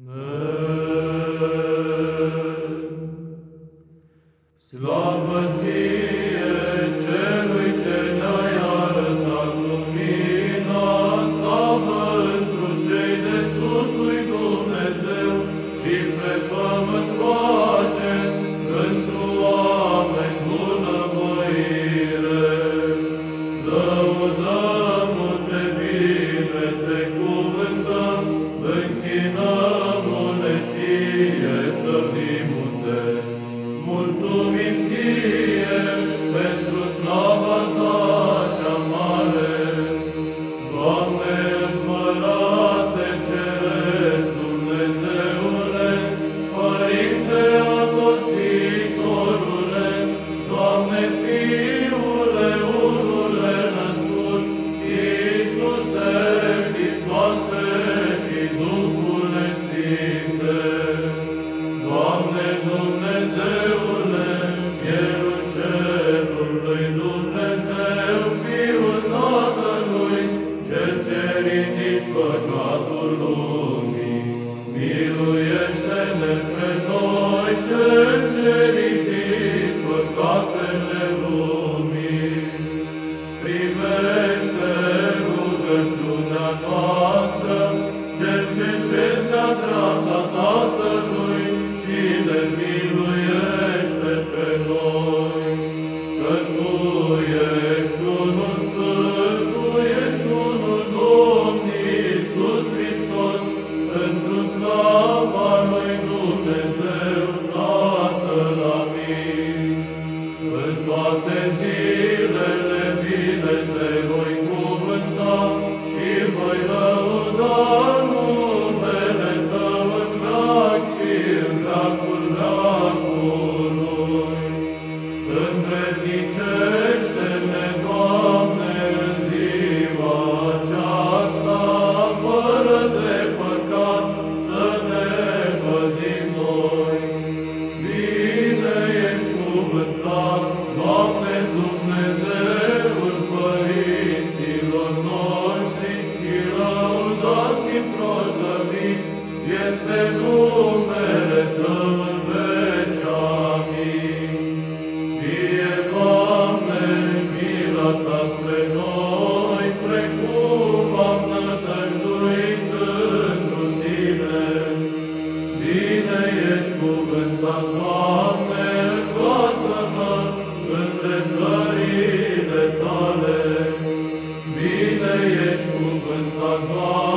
No. sumim Hallelujah. in toate zile. Tale, bine ești cuvântat noastră.